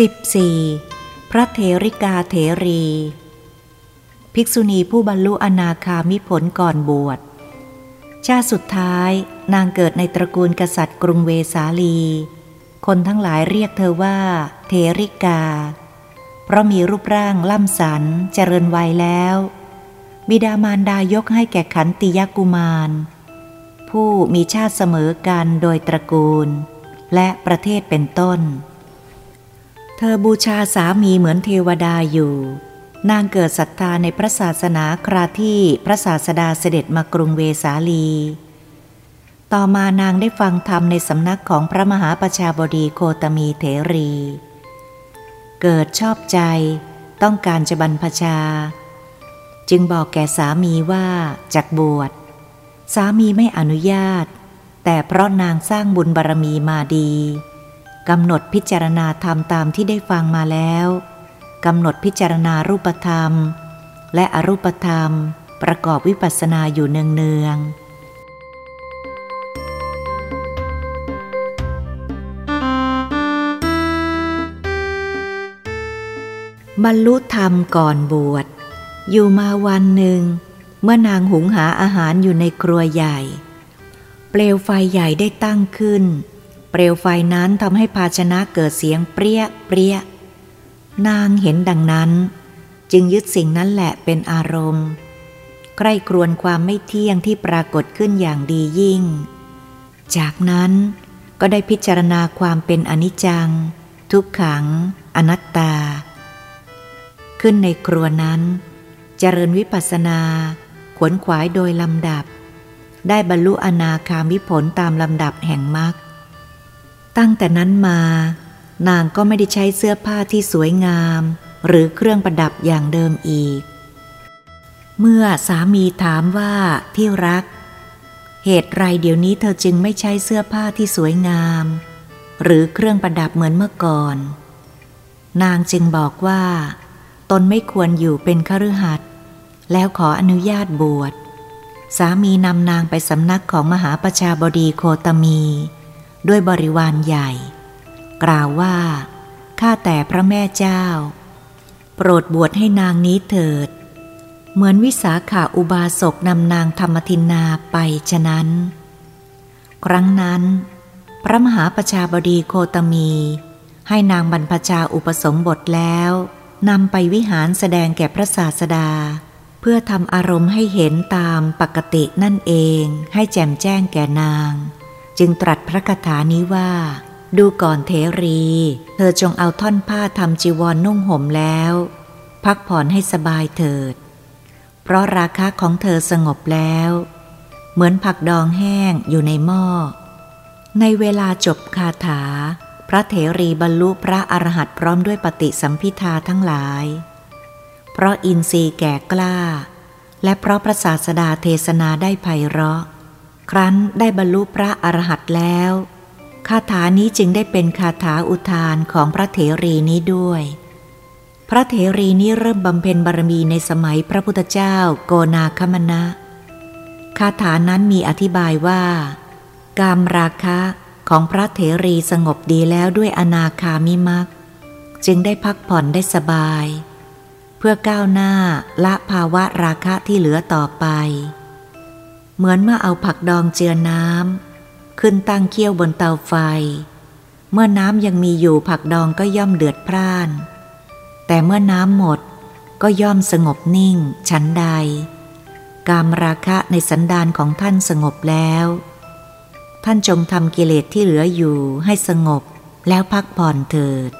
14. พระเทริกาเถรี ภิกษุณีผู้บรรลุอนาคามิผลก่อนบวช ชาติสุดท้ายนางเกิดในตระกูลกษัตริย์กรุงเวสาลี คนทั้งหลายเรียกเธอว่าเทริกา เพราะมีรูปร่างล่ำสันเจริญวัยแล้ว บิดามารดายกให้แก่ขันติยกุมาร ผู้มีชาติเสมอกันโดยตระกูล และประเทศเป็นต้น เธอบูชาสามีเหมือนเทวดาอยู่ นางเกิดศรัทธาในพระศาสนาคราที่พระศาสดาเสด็จมากรุงเวสาลี ต่อมานางได้ฟังธรรมในสำนักของพระมหาประชาบดีโคตมีเถรี เกิดชอบใจ ต้องการจะบรรพชา จึงบอกแก่สามีว่าจากบวช สามีไม่อนุญาต แต่เพราะนางสร้างบุญบารรมีมาดี กำหนดพิจารณาธรรมตามที่ได้ฟังมาแล้วกำหนดพิจารณารูปธรรม และอรูปธรรมประกอบวิปัสสนาอยู่เนืองๆบรรลุธรรมก่อนบวช อยู่มาวันหนึ่ง เมื่อนางหุงหาอาหารอยู่ในครัวใหญ่ เปลวไฟใหญ่ได้ตั้งขึ้น เปลวไฟนั้นทำให้ภาชนะเกิดเสียงเปรี้ยเปรี้ยนางเห็นดังนั้น จึงยึดสิ่งนั้นแหละเป็นอารมณ์ ใกล้ครวนความไม่เที่ยงที่ปรากฏขึ้นอย่างดียิ่ง จากนั้นก็ได้พิจารณาความเป็นอนิจจัง ทุกขัง อนัตตา ขึ้นในครัวนั้น เจริญวิปัสสนาขวนขวายโดยลำดับ ได้บรรลุอนาคามิผลตามลำดับแห่งมรรค ตั้งแต่นั้นมา นางก็ไม่ได้ใช้เสื้อผ้าที่สวยงาม หรือเครื่องประดับอย่างเดิมอีก เมื่อสามีถามว่าที่รัก เหตุไรเดี๋ยวนี้เธอจึงไม่ใช้เสื้อผ้าที่สวยงาม หรือเครื่องประดับเหมือนเมื่อก่อน นางจึงบอกว่า ตนไม่ควรอยู่เป็นคฤหัสถ์แล้วขออนุญาตบวชสามีนำนางไปสำนักของมหาประชาบดีโคตมี ด้วยบริวารใหญ่ กล่าวว่าข้าแต่พระแม่เจ้า โปรดบวชให้นางนี้เถิด เหมือนวิสาขาอุบาสกนำนางธรรมทินนาไปฉะนั้น ครั้งนั้น พระมหาประชาบดีโคตมี ให้นางบรรพชาอุปสมบทแล้วนำไปวิหารแสดงแก่พระศาสดา เพื่อทำอารมณ์ให้เห็นตามปกตินั่นเองให้แจ่มแจ้งแก่นาง จึงตรัสพระคาถานี้ว่า ดูก่อนเทรี เธอจงเอาท่อนผ้าทำจีวรนนุ่งห่มแล้ว พักผ่อนให้สบายเถิด เพราะราคาของเธอสงบแล้ว เหมือนผักดองแห้งอยู่ในหม้อ ในเวลาจบคาถา พระเถรีบรรลุพระอรหันต์พร้อมด้วยปฏิสัมพิทาทั้งหลาย เพราะอินทรีย์แก่กล้า และเพราะพระศาสดาเทศนาได้ไพเราะ ครั้นได้บรรลุพระอรหันต์แล้ว คาถานี้จึงได้เป็นคาถาอุทานของพระเถรีนี้ด้วย พระเถรีนี้เริ่มบำเพ็ญบารมีในสมัยพระพุทธเจ้าโกนาคมณะคาถานั้นมีอธิบายว่า กามราคะของพระเถรีสงบดีแล้วด้วยอนาคามิมัก จึงได้พักผ่อนได้สบาย เพื่อก้าวหน้าละภาวะราคะที่เหลือต่อไป เหมือนเมื่อเอาผักดองเจือน้ำขึ้นตั้งเคี่ยวบนเตาไฟ เมื่อน้ำยังมีอยู่ผักดองก็ย่อมเดือดพร่าน แต่เมื่อน้ำหมดก็ย่อมสงบนิ่งฉันใด กามราคะในสันดานของท่านสงบแล้ว ท่านจงทำกิเลสที่เหลืออยู่ให้สงบแล้วพักผ่อนเถิด